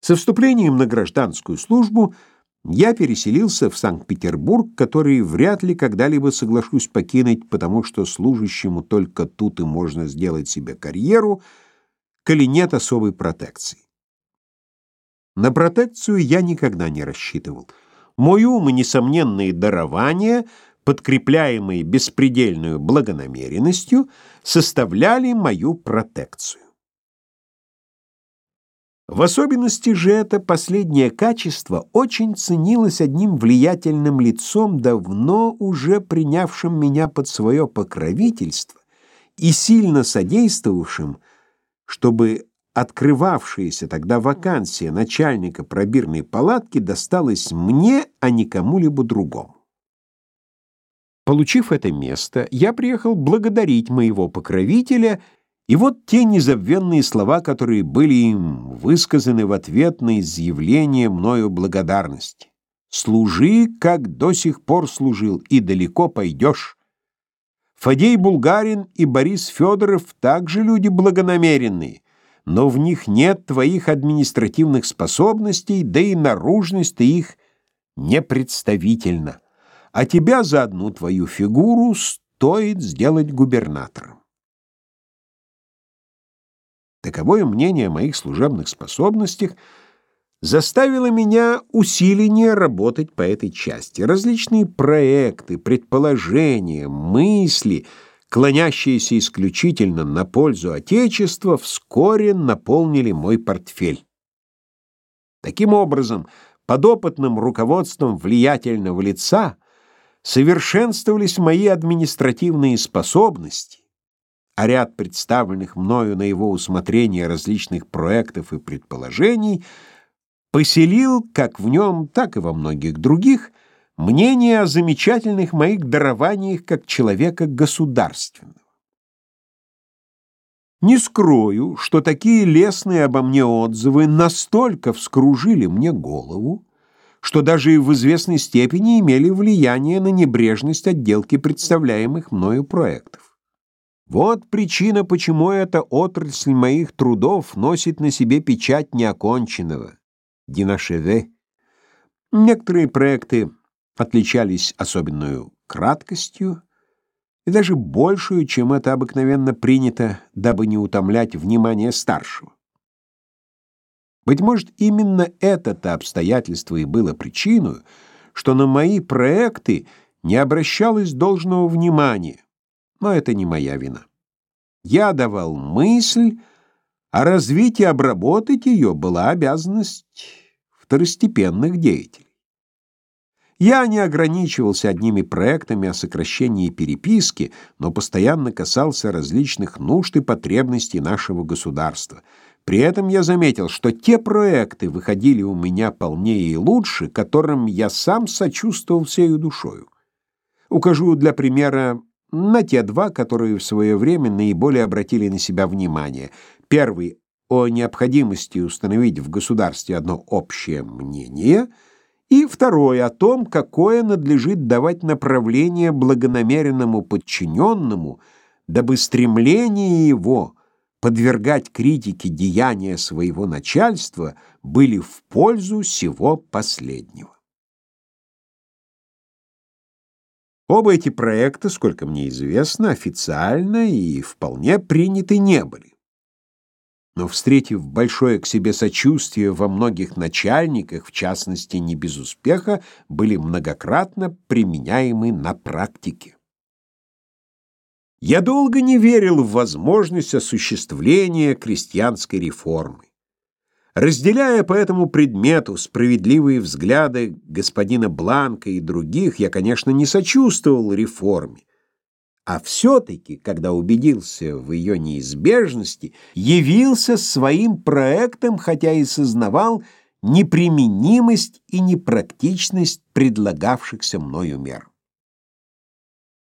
Со вступлением на гражданскую службу я переселился в Санкт-Петербург, который вряд ли когда-либо соглашусь покинуть, потому что служащему только тут и можно сделать себе карьеру, коли нет особой протекции. На протекцию я никогда не рассчитывал. Мой ум и несомненные дарования, подкрепляемые беспредельную благонамеренностью, составляли мою протекцию. В особенности же это последнее качество очень ценилось одним влиятельным лицом, давно уже принявшим меня под свое покровительство и сильно содействовавшим, чтобы открывавшаяся тогда вакансия начальника пробирной палатки досталась мне, а не кому-либо другому. Получив это место, я приехал благодарить моего покровителя — и вот те незабвенные слова, которые были им высказаны в ответ на изъявление мною благодарности. «Служи, как до сих пор служил, и далеко пойдешь». Фадей Булгарин и Борис Федоров также люди благонамеренные, но в них нет твоих административных способностей, да и наружность их непредставительна. А тебя за одну твою фигуру стоит сделать губернатором. Таковое мнение о моих служебных способностях заставило меня усиленнее работать по этой части. Различные проекты, предположения, мысли, клонящиеся исключительно на пользу Отечества, вскоре наполнили мой портфель. Таким образом, под опытным руководством влиятельного лица совершенствовались мои административные способности, а ряд представленных мною на его усмотрение различных проектов и предположений поселил как в нем, так и во многих других мнение о замечательных моих дарованиях как человека государственного. Не скрою, что такие лестные обо мне отзывы настолько вскружили мне голову, что даже и в известной степени имели влияние на небрежность отделки представляемых мною проектов. Вот причина, почему эта отрасль моих трудов носит на себе печать неоконченного. Динашеве. Некоторые проекты отличались особенную краткостью и даже большую, чем это обыкновенно принято, дабы не утомлять внимание старшего. Быть может, именно это-то обстоятельство и было причиной, что на мои проекты не обращалось должного внимания, но это не моя вина. Я давал мысль, а развить и обработать ее была обязанность второстепенных деятелей. Я не ограничивался одними проектами о сокращении переписки, но постоянно касался различных нужд и потребностей нашего государства. При этом я заметил, что те проекты выходили у меня полнее и лучше, которым я сам сочувствовал всею душою. Укажу для примера на те два, которые в свое время наиболее обратили на себя внимание. Первый — о необходимости установить в государстве одно общее мнение, и второй — о том, какое надлежит давать направление благонамеренному подчиненному, дабы стремление его подвергать критике деяния своего начальства были в пользу всего последнего. Оба эти проекта, сколько мне известно, официально и вполне приняты не были. Но, встретив большое к себе сочувствие во многих начальниках, в частности, не без успеха, были многократно применяемы на практике. Я долго не верил в возможность осуществления крестьянской реформы. Разделяя по этому предмету справедливые взгляды господина Бланка и других, я, конечно, не сочувствовал реформе, а все-таки, когда убедился в ее неизбежности, явился своим проектом, хотя и сознавал неприменимость и непрактичность предлагавшихся мною мер.